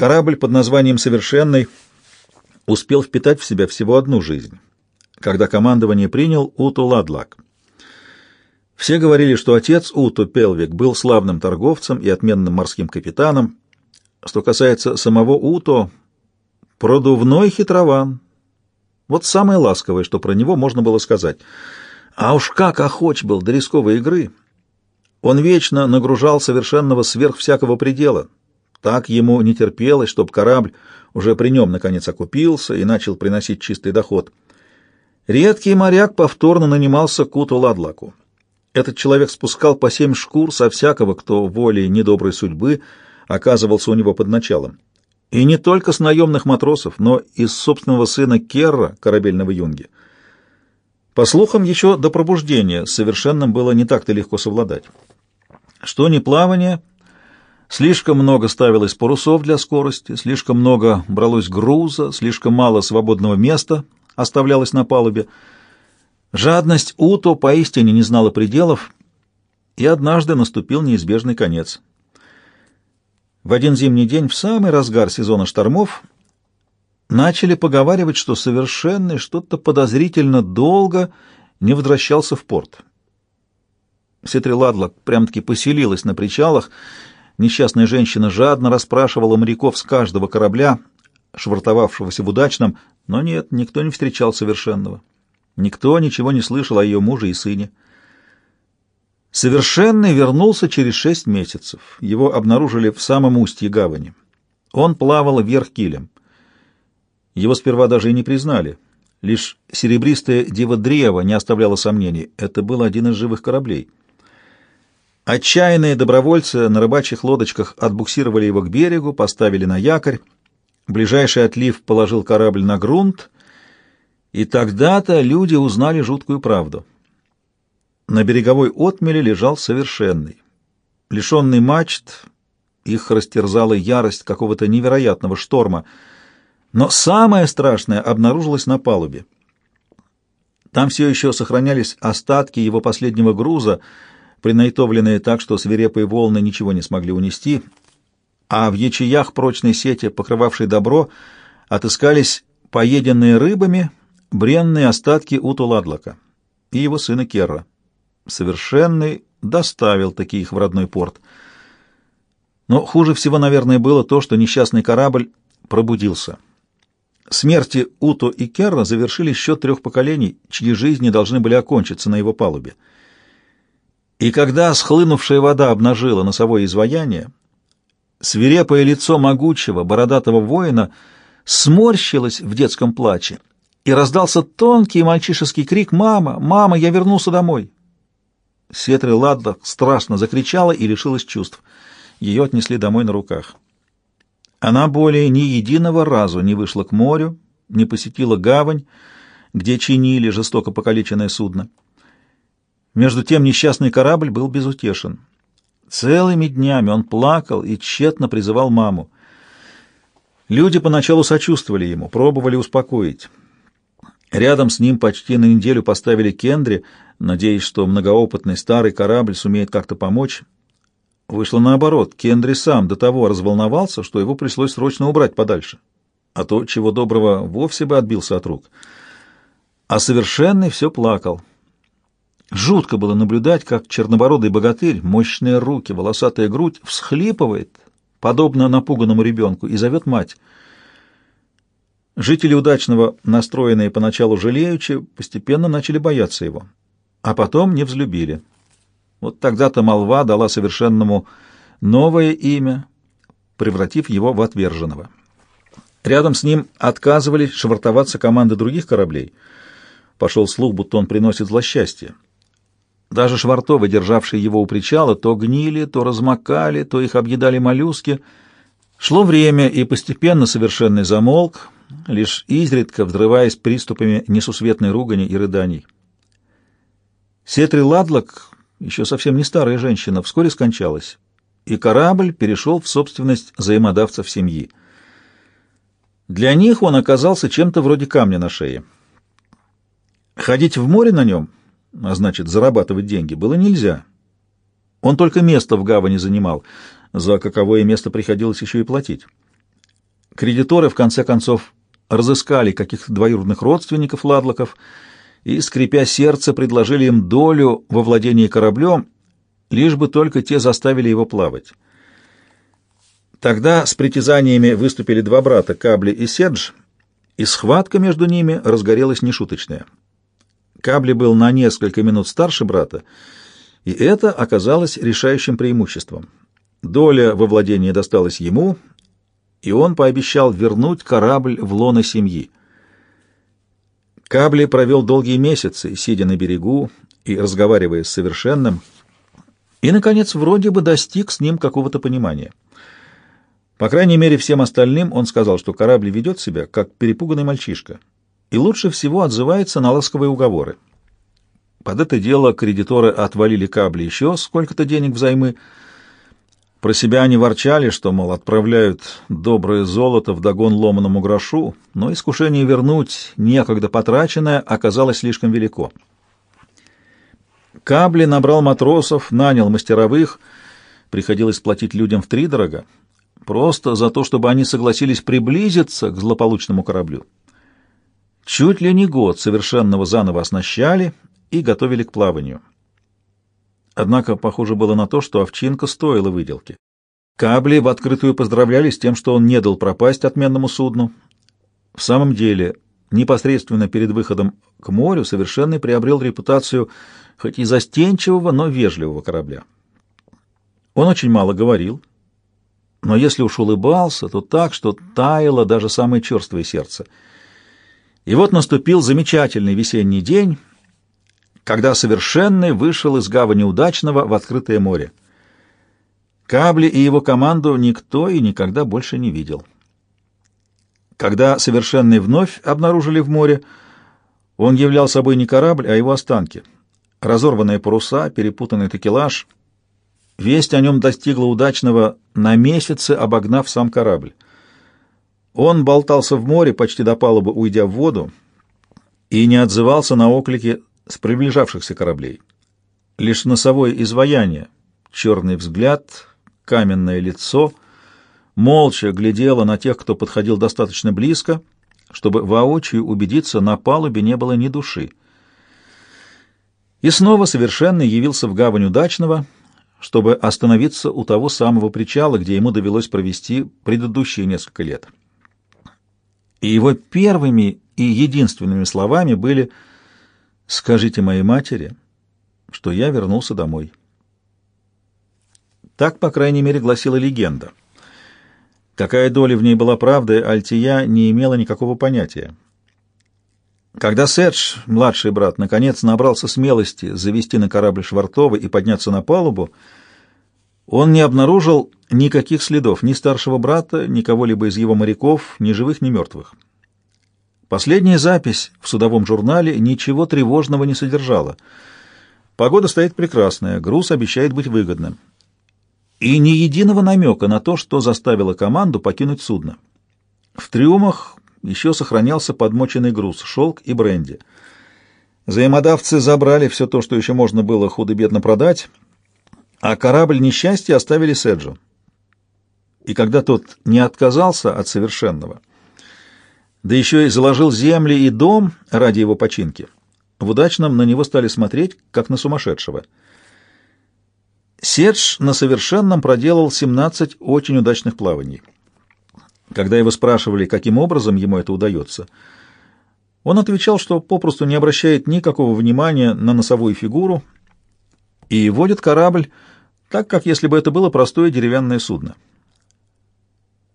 Корабль под названием «Совершенный» успел впитать в себя всего одну жизнь, когда командование принял Уту Ладлак. Все говорили, что отец Уту Пелвик был славным торговцем и отменным морским капитаном. Что касается самого Уто, продувной хитрован. Вот самое ласковое, что про него можно было сказать. А уж как охоч был до рисковой игры! Он вечно нагружал совершенного сверх всякого предела. Так ему не терпелось, чтобы корабль уже при нем наконец окупился и начал приносить чистый доход. Редкий моряк повторно нанимался к Уту Ладлаку. Этот человек спускал по семь шкур со всякого, кто волей недоброй судьбы оказывался у него под началом. И не только с наемных матросов, но и с собственного сына Керра, корабельного юнги. По слухам, еще до пробуждения совершенным было не так-то легко совладать. Что не плавание, слишком много ставилось парусов для скорости, слишком много бралось груза, слишком мало свободного места оставлялось на палубе — Жадность Уто поистине не знала пределов, и однажды наступил неизбежный конец. В один зимний день, в самый разгар сезона штормов, начали поговаривать, что совершенный что-то подозрительно долго не возвращался в порт. Сетриладла прям-таки поселилась на причалах, несчастная женщина жадно расспрашивала моряков с каждого корабля, швартовавшегося в удачном, но нет, никто не встречал совершенного. Никто ничего не слышал о ее муже и сыне. Совершенный вернулся через шесть месяцев. Его обнаружили в самом устье гавани. Он плавал вверх килем. Его сперва даже и не признали. Лишь серебристое диво-древо не оставляло сомнений. Это был один из живых кораблей. Отчаянные добровольцы на рыбачьих лодочках отбуксировали его к берегу, поставили на якорь. Ближайший отлив положил корабль на грунт — и тогда-то люди узнали жуткую правду. На береговой отмеле лежал совершенный. Лишенный мачт, их растерзала ярость какого-то невероятного шторма. Но самое страшное обнаружилось на палубе. Там все еще сохранялись остатки его последнего груза, принайтовленные так, что свирепые волны ничего не смогли унести, а в ячеях прочной сети, покрывавшей добро, отыскались поеденные рыбами бренные остатки Уту Ладлока и его сына Керра. Совершенный доставил такие их в родной порт. Но хуже всего, наверное, было то, что несчастный корабль пробудился. Смерти Уто и Керра завершили счет трех поколений, чьи жизни должны были окончиться на его палубе. И когда схлынувшая вода обнажила носовое изваяние, свирепое лицо могучего бородатого воина сморщилось в детском плаче, и раздался тонкий мальчишеский крик «Мама! Мама! Я вернулся домой!» Сетри Ладда страшно закричала и лишилась чувств. Ее отнесли домой на руках. Она более ни единого разу не вышла к морю, не посетила гавань, где чинили жестоко покалеченное судно. Между тем несчастный корабль был безутешен. Целыми днями он плакал и тщетно призывал маму. Люди поначалу сочувствовали ему, пробовали успокоить. Рядом с ним почти на неделю поставили Кендри, надеясь, что многоопытный старый корабль сумеет как-то помочь. Вышло наоборот. Кендри сам до того разволновался, что его пришлось срочно убрать подальше. А то, чего доброго, вовсе бы отбился от рук. А совершенный все плакал. Жутко было наблюдать, как чернобородый богатырь, мощные руки, волосатая грудь, всхлипывает, подобно напуганному ребенку, и зовет мать — Жители удачного, настроенные поначалу жалеючи, постепенно начали бояться его, а потом не взлюбили. Вот тогда-то молва дала совершенному новое имя, превратив его в отверженного. Рядом с ним отказывались швартоваться команды других кораблей. Пошел слух, будто он приносит злосчастье. Даже швартовы, державшие его у причала, то гнили, то размокали, то их объедали моллюски. Шло время, и постепенно совершенный замолк, лишь изредка взрываясь приступами несусветной ругани и рыданий. Сетри Ладлок, еще совсем не старая женщина, вскоре скончалась, и корабль перешел в собственность взаимодавцев семьи. Для них он оказался чем-то вроде камня на шее. Ходить в море на нем, а значит зарабатывать деньги, было нельзя. Он только место в гавани занимал, за каковое место приходилось еще и платить. Кредиторы, в конце концов, разыскали каких-то двоюродных родственников Ладлоков и, скрипя сердце, предложили им долю во владении кораблем, лишь бы только те заставили его плавать. Тогда с притязаниями выступили два брата, Кабли и Седж, и схватка между ними разгорелась нешуточная. Кабли был на несколько минут старше брата, и это оказалось решающим преимуществом. Доля во владении досталась ему, и он пообещал вернуть корабль в лоно семьи. Кабли провел долгие месяцы, сидя на берегу и разговаривая с совершенным, и, наконец, вроде бы достиг с ним какого-то понимания. По крайней мере, всем остальным он сказал, что корабль ведет себя, как перепуганный мальчишка, и лучше всего отзывается на ласковые уговоры. Под это дело кредиторы отвалили кабли еще сколько-то денег взаймы. Про себя они ворчали, что, мол, отправляют доброе золото в догон ломаному грошу, но искушение вернуть некогда потраченное оказалось слишком велико. Кабли набрал матросов, нанял мастеровых, приходилось платить людям втридорога, просто за то, чтобы они согласились приблизиться к злополучному кораблю. Чуть ли не год совершенного заново оснащали и готовили к плаванию. Однако похоже было на то, что овчинка стоила выделки. Кабли в открытую поздравляли с тем, что он не дал пропасть отменному судну. В самом деле, непосредственно перед выходом к морю совершенный приобрел репутацию хоть и застенчивого, но вежливого корабля. Он очень мало говорил, но если уж улыбался, то так, что таяло даже самое черствое сердце. И вот наступил замечательный весенний день, когда Совершенный вышел из гавани Удачного в открытое море. Кабли и его команду никто и никогда больше не видел. Когда Совершенный вновь обнаружили в море, он являл собой не корабль, а его останки. Разорванные паруса, перепутанный такелаж — Весть о нем достигла удачного на месяцы, обогнав сам корабль. Он болтался в море, почти до палубы уйдя в воду, и не отзывался на оклики с приближавшихся кораблей. Лишь носовое изваяние, черный взгляд, каменное лицо, молча глядело на тех, кто подходил достаточно близко, чтобы воочию убедиться, на палубе не было ни души. И снова совершенно явился в гавань удачного — чтобы остановиться у того самого причала, где ему довелось провести предыдущие несколько лет. И его первыми и единственными словами были «Скажите моей матери, что я вернулся домой». Так, по крайней мере, гласила легенда. Какая доля в ней была правды, Альтия не имела никакого понятия. Когда Седж, младший брат, наконец набрался смелости завести на корабль Швартова и подняться на палубу, он не обнаружил никаких следов ни старшего брата, ни кого-либо из его моряков, ни живых, ни мертвых. Последняя запись в судовом журнале ничего тревожного не содержала. Погода стоит прекрасная, груз обещает быть выгодным. И ни единого намека на то, что заставило команду покинуть судно. В трюмах еще сохранялся подмоченный груз, шелк и бренди. Взаимодавцы забрали все то, что еще можно было худо-бедно продать, а корабль несчастья оставили Седжу. И когда тот не отказался от совершенного, да еще и заложил земли и дом ради его починки, в удачном на него стали смотреть, как на сумасшедшего. Седж на совершенном проделал 17 очень удачных плаваний. Когда его спрашивали, каким образом ему это удается, он отвечал, что попросту не обращает никакого внимания на носовую фигуру и водит корабль так, как если бы это было простое деревянное судно.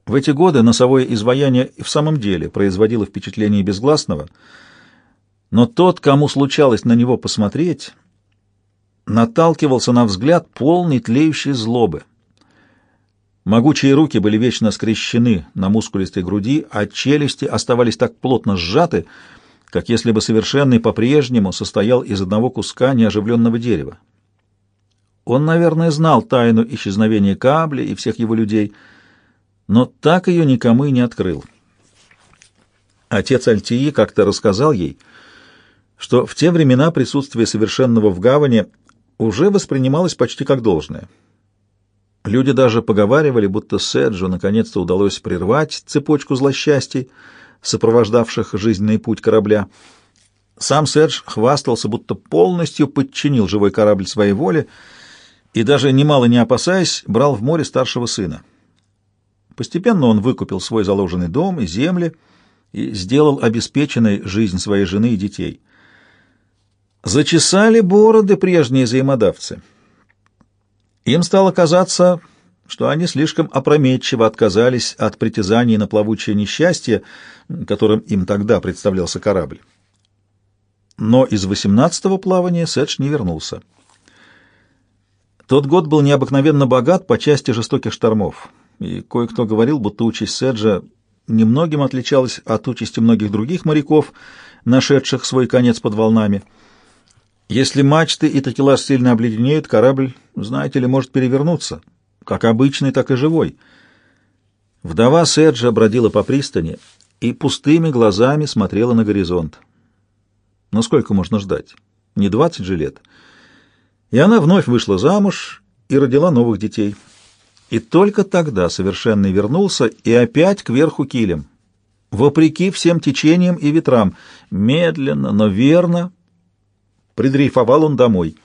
В эти годы носовое изваяние в самом деле производило впечатление безгласного, но тот, кому случалось на него посмотреть, наталкивался на взгляд полный тлеющей злобы — Могучие руки были вечно скрещены на мускулистой груди, а челюсти оставались так плотно сжаты, как если бы совершенный по-прежнему состоял из одного куска неоживленного дерева. Он, наверное, знал тайну исчезновения Кабля и всех его людей, но так ее никому и не открыл. Отец Альтии как-то рассказал ей, что в те времена присутствие совершенного в гавани уже воспринималось почти как должное — Люди даже поговаривали, будто Седжу наконец-то удалось прервать цепочку злосчастий, сопровождавших жизненный путь корабля. Сам Седж хвастался, будто полностью подчинил живой корабль своей воле и даже, немало не опасаясь, брал в море старшего сына. Постепенно он выкупил свой заложенный дом и земли и сделал обеспеченной жизнь своей жены и детей. Зачесали бороды прежние взаимодавцы. Им стало казаться, что они слишком опрометчиво отказались от притязаний на плавучее несчастье, которым им тогда представлялся корабль. Но из восемнадцатого плавания Сэдж не вернулся. Тот год был необыкновенно богат по части жестоких штормов, и кое-кто говорил, будто участь Седжа немногим отличалась от участи многих других моряков, нашедших свой конец под волнами — если мачты и такелаж сильно обледенеют, корабль, знаете ли, может перевернуться, как обычный, так и живой. Вдова Серджа бродила по пристани и пустыми глазами смотрела на горизонт. Но сколько можно ждать? Не двадцать же лет. И она вновь вышла замуж и родила новых детей. И только тогда совершенный вернулся и опять кверху килем. Вопреки всем течениям и ветрам, медленно, но верно Придрейфовал он домой.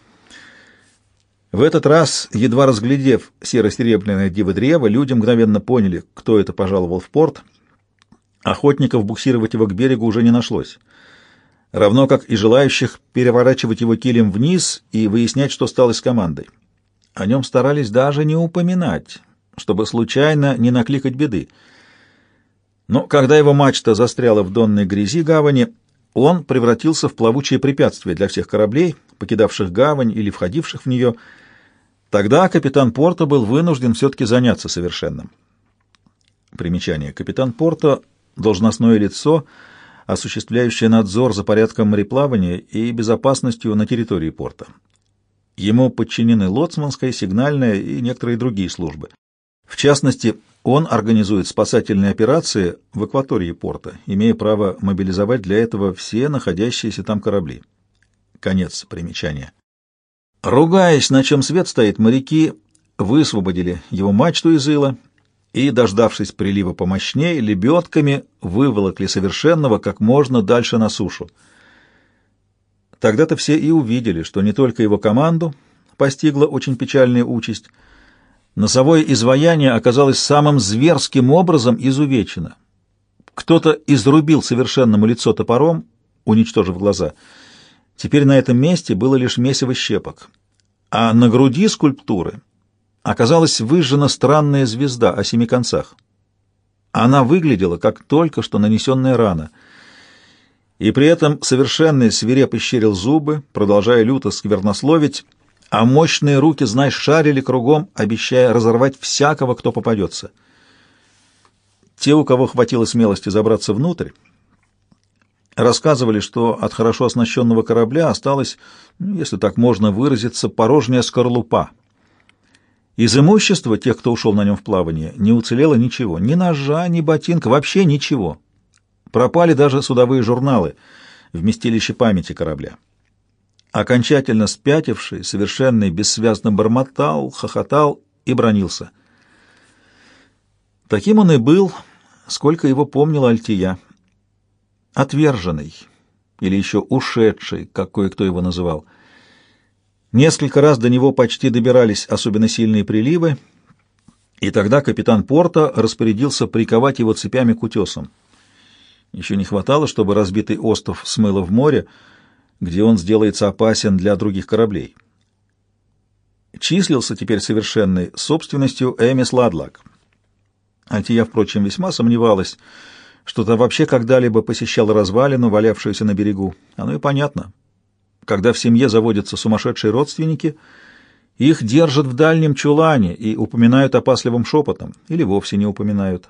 В этот раз, едва разглядев серо-серебряное диво-древо, люди мгновенно поняли, кто это пожаловал в порт. Охотников буксировать его к берегу уже не нашлось. Равно как и желающих переворачивать его килем вниз и выяснять, что стало с командой. О нем старались даже не упоминать, чтобы случайно не накликать беды. Но когда его мачта застряла в донной грязи гавани, он превратился в плавучее препятствие для всех кораблей, покидавших гавань или входивших в нее. Тогда капитан Порто был вынужден все-таки заняться совершенным. Примечание. Капитан Порто — должностное лицо, осуществляющее надзор за порядком мореплавания и безопасностью на территории порта. Ему подчинены лоцманская, сигнальная и некоторые другие службы. В частности, он организует спасательные операции в акватории порта, имея право мобилизовать для этого все находящиеся там корабли. Конец примечания. Ругаясь, на чем свет стоит, моряки высвободили его мачту из ила и, дождавшись прилива помощнее, лебедками выволокли совершенного как можно дальше на сушу. Тогда-то все и увидели, что не только его команду постигла очень печальная участь, Носовое изваяние оказалось самым зверским образом изувечено. Кто-то изрубил совершенному лицо топором, уничтожив глаза. Теперь на этом месте было лишь месиво щепок. А на груди скульптуры оказалась выжжена странная звезда о семи концах. Она выглядела, как только что нанесенная рана. И при этом совершенный свирепо щерил зубы, продолжая люто сквернословить, а мощные руки, знаешь, шарили кругом, обещая разорвать всякого, кто попадется. Те, у кого хватило смелости забраться внутрь, рассказывали, что от хорошо оснащенного корабля осталась, ну, если так можно выразиться, порожняя скорлупа. Из имущества тех, кто ушел на нем в плавание, не уцелело ничего, ни ножа, ни ботинка, вообще ничего. Пропали даже судовые журналы, вместилище памяти корабля. Окончательно спятивший, совершенный, бессвязно бормотал, хохотал и бронился. Таким он и был, сколько его помнила Альтия. Отверженный, или еще ушедший, как кое-кто его называл. Несколько раз до него почти добирались особенно сильные приливы, и тогда капитан порта распорядился приковать его цепями к утесам. Еще не хватало, чтобы разбитый остров смыло в море, где он сделается опасен для других кораблей. Числился теперь совершенной собственностью Эмис Ладлак. Антия, впрочем, весьма сомневалась, что та вообще когда-либо посещала развалину, валявшуюся на берегу. Оно и понятно. Когда в семье заводятся сумасшедшие родственники, их держат в дальнем чулане и упоминают опасливым шепотом, или вовсе не упоминают.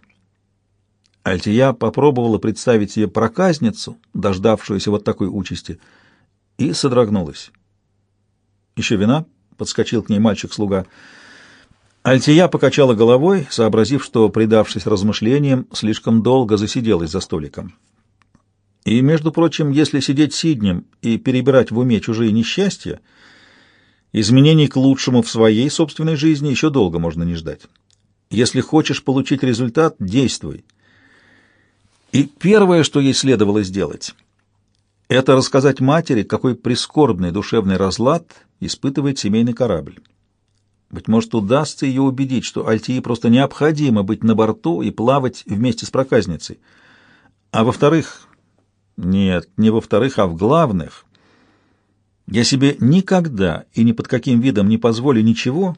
Альтия попробовала представить себе проказницу, дождавшуюся вот такой участи — и содрогнулась. «Еще вина?» — подскочил к ней мальчик-слуга. Альтия покачала головой, сообразив, что, предавшись размышлениям, слишком долго засиделась за столиком. И, между прочим, если сидеть сиднем и перебирать в уме чужие несчастья, Изменений к лучшему в своей собственной жизни еще долго можно не ждать. Если хочешь получить результат, действуй. И первое, что ей следовало сделать, это рассказать матери, какой прискорбный душевный разлад испытывает семейный корабль. Быть может, удастся ее убедить, что Альтии просто необходимо быть на борту и плавать вместе с проказницей. А во-вторых, нет, не во-вторых, а в главных, я себе никогда и ни под каким видом не позволю ничего,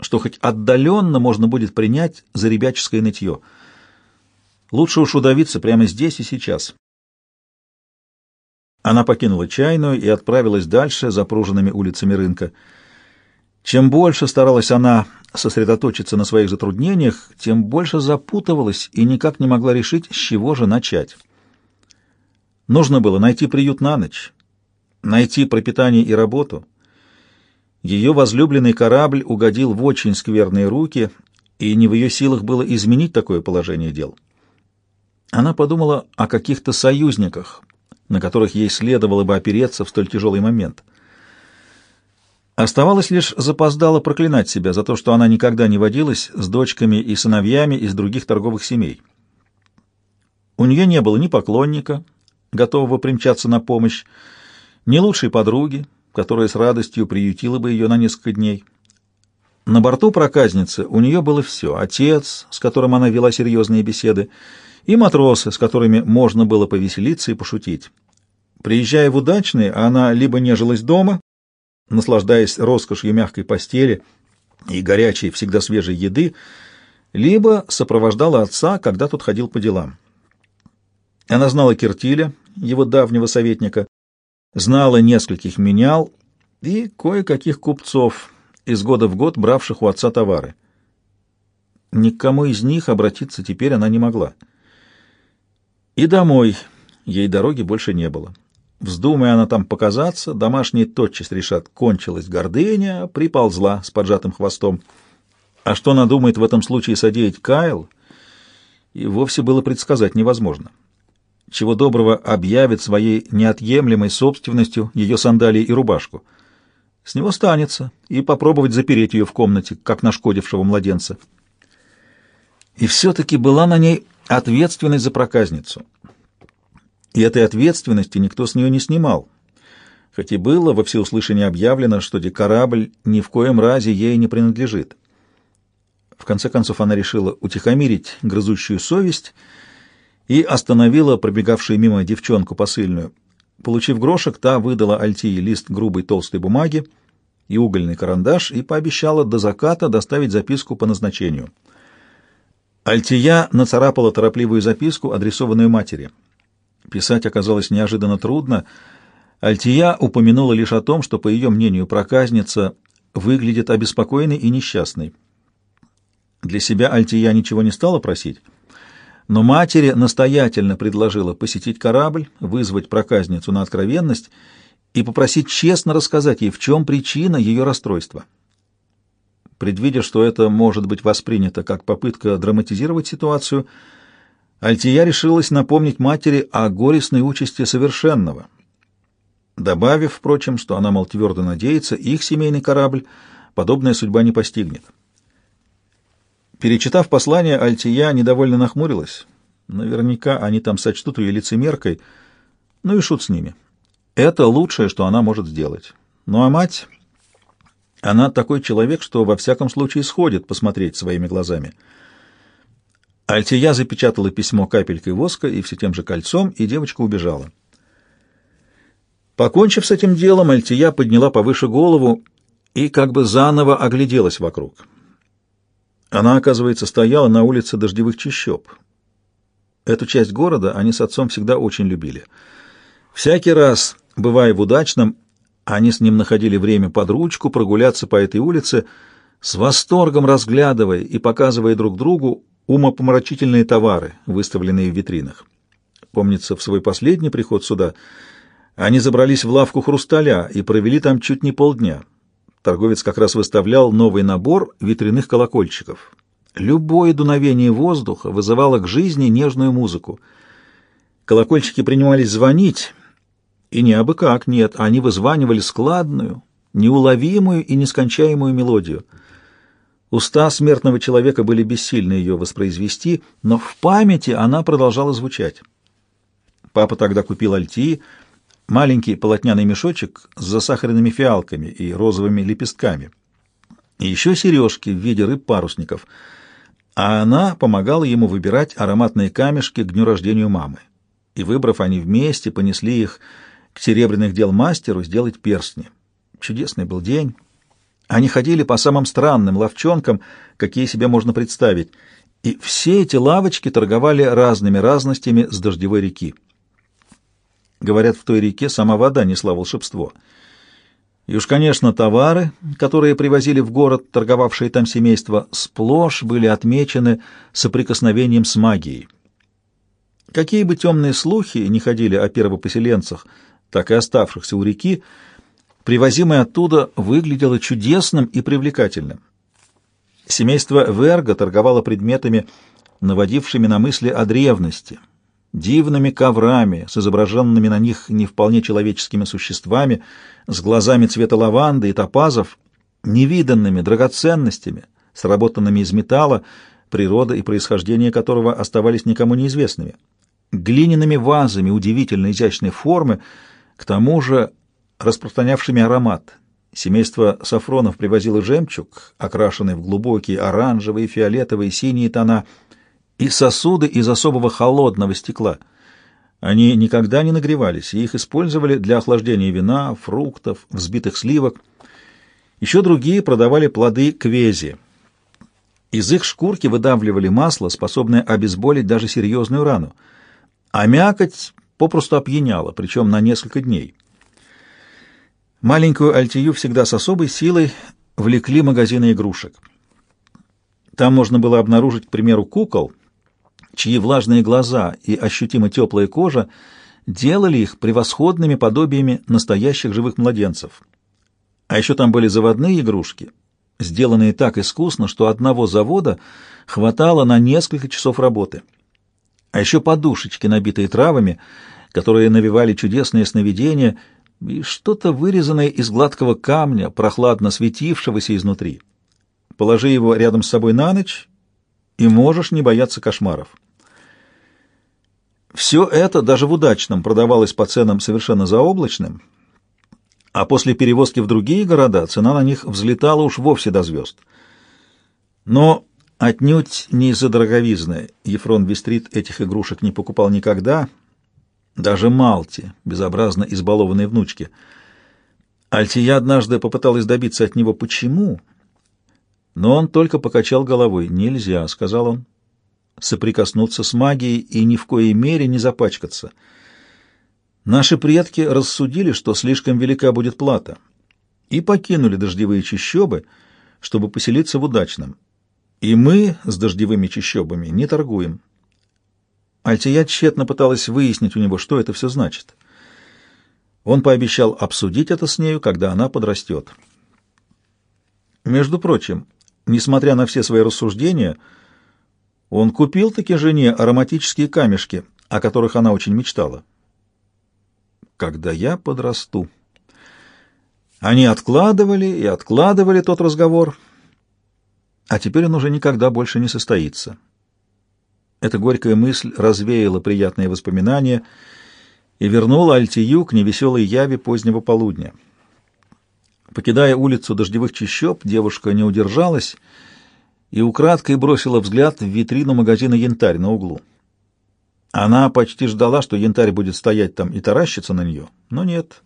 что хоть отдаленно можно будет принять за ребяческое нытье. Лучше уж удавиться прямо здесь и сейчас. Она покинула чайную и отправилась дальше запруженными улицами рынка. Чем больше старалась она сосредоточиться на своих затруднениях, тем больше запутывалась и никак не могла решить, с чего же начать. Нужно было найти приют на ночь, найти пропитание и работу. Ее возлюбленный корабль угодил в очень скверные руки, и не в ее силах было изменить такое положение дел. Она подумала о каких-то союзниках, на которых ей следовало бы опереться в столь тяжелый момент. Оставалось лишь запоздало проклинать себя за то, что она никогда не водилась с дочками и сыновьями из других торговых семей. У нее не было ни поклонника, готового примчаться на помощь, ни лучшей подруги, которая с радостью приютила бы ее на несколько дней. На борту проказницы у нее было все — отец, с которым она вела серьезные беседы, и матросы, с которыми можно было повеселиться и пошутить. Приезжая в удачные, она либо нежилась дома, наслаждаясь роскошью мягкой постели и горячей, всегда свежей еды, либо сопровождала отца, когда тот ходил по делам. Она знала Киртиля, его давнего советника, знала нескольких менял и кое-каких купцов, из года в год бравших у отца товары. Никому из них обратиться теперь она не могла. И домой ей дороги больше не было. Вздумая она там показаться, домашние тотчас решат, кончилась гордыня, приползла с поджатым хвостом. А что надумает в этом случае содеять Кайл, и вовсе было предсказать невозможно. Чего доброго объявит своей неотъемлемой собственностью ее сандалии и рубашку. С него станется, и попробовать запереть ее в комнате, как нашкодившего младенца. И все-таки была на ней ответственность за проказницу — и этой ответственности никто с нее не снимал, хоть и было во всеуслышание объявлено, что корабль ни в коем разе ей не принадлежит. В конце концов она решила утихомирить грызущую совесть и остановила пробегавшую мимо девчонку посыльную. Получив грошек, та выдала Альтии лист грубой толстой бумаги и угольный карандаш и пообещала до заката доставить записку по назначению. Альтия нацарапала торопливую записку, адресованную матери — Писать оказалось неожиданно трудно. Альтия упомянула лишь о том, что, по ее мнению, проказница выглядит обеспокоенной и несчастной. Для себя Альтия ничего не стала просить, но матери настоятельно предложила посетить корабль, вызвать проказницу на откровенность и попросить честно рассказать ей, в чем причина ее расстройства. Предвидя, что это может быть воспринято как попытка драматизировать ситуацию, Альтия решилась напомнить матери о горестной участи совершенного, добавив, впрочем, что она, мол, твердо надеется, их семейный корабль подобная судьба не постигнет. Перечитав послание, Альтия недовольно нахмурилась. Наверняка они там сочтут ее лицемеркой, ну и шут с ними. Это лучшее, что она может сделать. Ну а мать... Она такой человек, что во всяком случае сходит посмотреть своими глазами — Альтия запечатала письмо капелькой воска и все тем же кольцом, и девочка убежала. Покончив с этим делом, Альтия подняла повыше голову и как бы заново огляделась вокруг. Она, оказывается, стояла на улице дождевых чащоб. Эту часть города они с отцом всегда очень любили. Всякий раз, бывая в удачном, они с ним находили время под ручку прогуляться по этой улице, с восторгом разглядывая и показывая друг другу умопомрачительные товары, выставленные в витринах. Помнится, в свой последний приход сюда они забрались в лавку хрусталя и провели там чуть не полдня. Торговец как раз выставлял новый набор ветряных колокольчиков. Любое дуновение воздуха вызывало к жизни нежную музыку. Колокольчики принимались звонить, и не абы как, нет, они вызванивали складную, неуловимую и нескончаемую мелодию. Уста смертного человека были бессильны ее воспроизвести, но в памяти она продолжала звучать. Папа тогда купил альтии, маленький полотняный мешочек с засахаренными фиалками и розовыми лепестками, и еще сережки в виде рыб-парусников, а она помогала ему выбирать ароматные камешки к дню рождения мамы. И, выбрав, они вместе понесли их к серебряных дел мастеру сделать перстни. Чудесный был день. Они ходили по самым странным ловчонкам, какие себе можно представить, и все эти лавочки торговали разными разностями с дождевой реки. Говорят, в той реке сама вода несла волшебство. И уж, конечно, товары, которые привозили в город торговавшие там семейства, сплошь были отмечены соприкосновением с магией. Какие бы темные слухи не ходили о первопоселенцах, так и оставшихся у реки, привозимое оттуда выглядело чудесным и привлекательным. Семейство Верга торговало предметами, наводившими на мысли о древности, дивными коврами с изображенными на них не вполне человеческими существами, с глазами цвета лаванды и топазов, невиданными драгоценностями, сработанными из металла, природа и происхождение которого оставались никому неизвестными, глиняными вазами удивительно изящной формы, к тому же распространявшими аромат. Семейство Сафронов привозило жемчуг, окрашенный в глубокие оранжевые, фиолетовые, синие тона, и сосуды из особого холодного стекла. Они никогда не нагревались, и их использовали для охлаждения вина, фруктов, взбитых сливок. Еще другие продавали плоды квези. Из их шкурки выдавливали масло, способное обезболить даже серьезную рану, а мякоть попросту опьяняла, причем на несколько дней. Маленькую Альтию всегда с особой силой влекли магазины игрушек. Там можно было обнаружить, к примеру, кукол, чьи влажные глаза и ощутимо теплая кожа делали их превосходными подобиями настоящих живых младенцев. А еще там были заводные игрушки, сделанные так искусно, что одного завода хватало на несколько часов работы. А еще подушечки, набитые травами, которые навевали чудесные сновидения — и что-то вырезанное из гладкого камня, прохладно светившегося изнутри. Положи его рядом с собой на ночь, и можешь не бояться кошмаров. Все это даже в удачном продавалось по ценам совершенно заоблачным, а после перевозки в другие города цена на них взлетала уж вовсе до звезд. Но отнюдь не из-за дороговизны Ефрон Вестрит этих игрушек не покупал никогда — даже Малти, безобразно избалованной внучке. Альтия однажды попыталась добиться от него «почему?», но он только покачал головой. «Нельзя», — сказал он, — «соприкоснуться с магией и ни в коей мере не запачкаться. Наши предки рассудили, что слишком велика будет плата, и покинули дождевые чащобы, чтобы поселиться в удачном. И мы с дождевыми чащобами не торгуем». Альтия тщетно пыталась выяснить у него, что это все значит. Он пообещал обсудить это с нею, когда она подрастет. Между прочим, несмотря на все свои рассуждения, он купил таки жене ароматические камешки, о которых она очень мечтала. «Когда я подрасту...» Они откладывали и откладывали тот разговор, а теперь он уже никогда больше не состоится. Эта горькая мысль развеяла приятные воспоминания и вернула Альтию к невеселой яве позднего полудня. Покидая улицу дождевых чащоб, девушка не удержалась украдкой бросила взгляд в витрину магазина «Янтарь» на углу. Она почти ждала, что янтарь будет стоять там и таращиться на нее, но нет.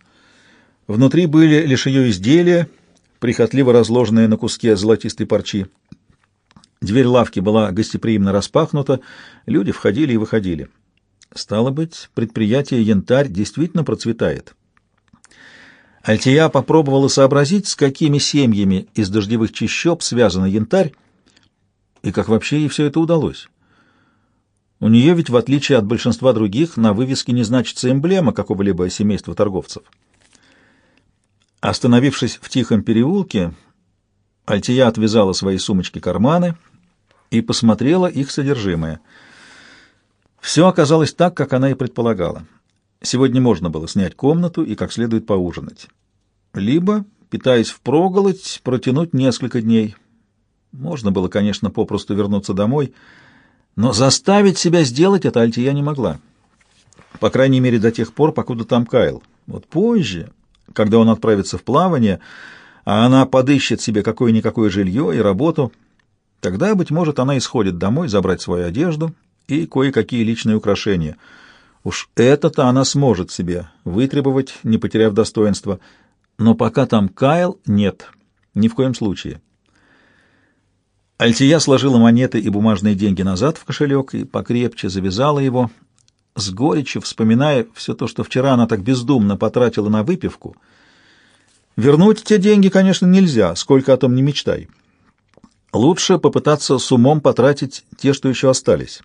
Внутри были лишь ее изделия, прихотливо разложенные на куске золотистой парчи. Дверь лавки была гостеприимно распахнута, люди входили и выходили. Стало быть, предприятие «Янтарь» действительно процветает. Альтия попробовала сообразить, с какими семьями из дождевых чащоб связан янтарь, и как вообще ей все это удалось. У нее ведь, в отличие от большинства других, на вывеске не значится эмблема какого-либо семейства торговцев. Остановившись в тихом переулке, Альтия отвязала свои сумочки-карманы и посмотрела их содержимое. Все оказалось так, как она и предполагала. Сегодня можно было снять комнату и как следует поужинать. Либо питаясь впроголодь, протянуть несколько дней. Можно было, конечно, попросту вернуться домой, но заставить себя сделать это Альтия не могла. По крайней мере, до тех пор, покуда там Кайл. Вот позже, когда он отправится в плавание, а она подыщет себе какое-никакое жилье и работу, тогда, быть может, она исходит домой забрать свою одежду и кое-какие личные украшения. Уж это-то она сможет себе вытребовать, не потеряв достоинства. Но пока там Кайл, нет, ни в коем случае. Альтия сложила монеты и бумажные деньги назад в кошелек и покрепче завязала его, с горечью вспоминая все то, что вчера она так бездумно потратила на выпивку. Вернуть те деньги, конечно, нельзя, сколько о том не мечтай. Лучше попытаться с умом потратить те, что еще остались.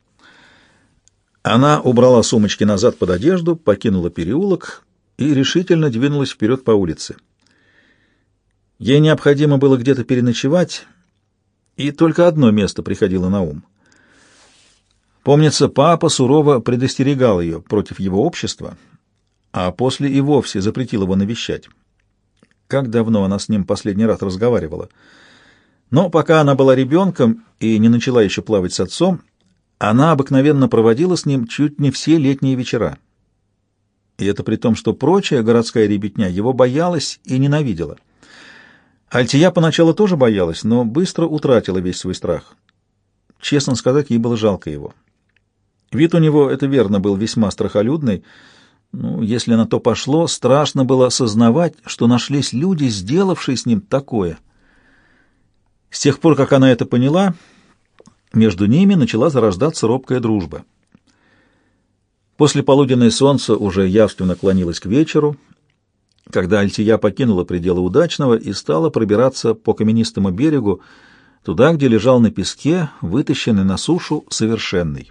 Она убрала сумочки назад под одежду, покинула переулок и решительно двинулась вперед по улице. Ей необходимо было где-то переночевать, и только одно место приходило на ум. Помнится, папа сурово предостерегал ее против его общества, а после и вовсе запретил его навещать. Как давно она с ним последний раз разговаривала. Но пока она была ребенком и не начала еще плавать с отцом, она обыкновенно проводила с ним чуть не все летние вечера. И это при том, что прочая городская ребятня его боялась и ненавидела. Альтия поначалу тоже боялась, но быстро утратила весь свой страх. Честно сказать, ей было жалко его. Вид у него, это верно, был весьма страхолюдный. Ну, если на то пошло, страшно было осознавать, что нашлись люди, сделавшие с ним такое. С тех пор, как она это поняла, между ними начала зарождаться робкая дружба. После полуденное солнце уже явственно клонилось к вечеру, когда Альтия покинула пределы удачного и стала пробираться по каменистому берегу, туда, где лежал на песке, вытащенный на сушу совершенный.